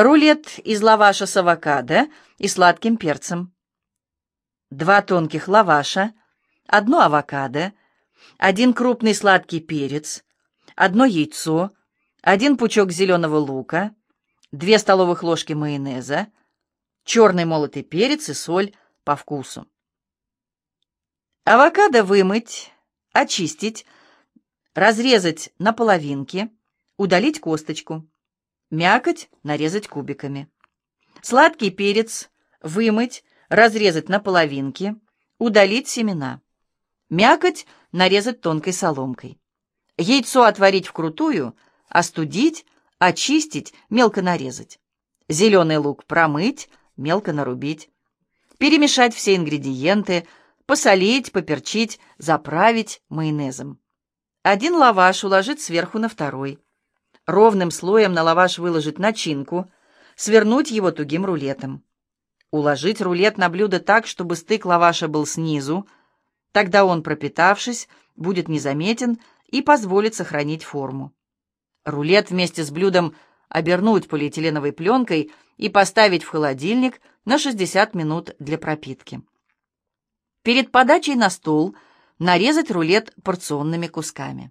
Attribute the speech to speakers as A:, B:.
A: Рулет из лаваша с авокадо и сладким перцем. Два тонких лаваша, одно авокадо, один крупный сладкий перец, одно яйцо, один пучок зеленого лука, две столовых ложки майонеза, черный молотый перец и соль по вкусу. Авокадо вымыть, очистить, разрезать на половинки, удалить косточку. Мякоть нарезать кубиками. Сладкий перец вымыть, разрезать на половинки, удалить семена. Мякоть нарезать тонкой соломкой. Яйцо отварить вкрутую, остудить, очистить, мелко нарезать. Зеленый лук промыть, мелко нарубить. Перемешать все ингредиенты, посолить, поперчить, заправить майонезом. Один лаваш уложить сверху на второй ровным слоем на лаваш выложить начинку, свернуть его тугим рулетом. Уложить рулет на блюдо так, чтобы стык лаваша был снизу, тогда он, пропитавшись, будет незаметен и позволит сохранить форму. Рулет вместе с блюдом обернуть полиэтиленовой пленкой и поставить в холодильник на 60 минут для пропитки. Перед подачей на стол нарезать рулет порционными кусками.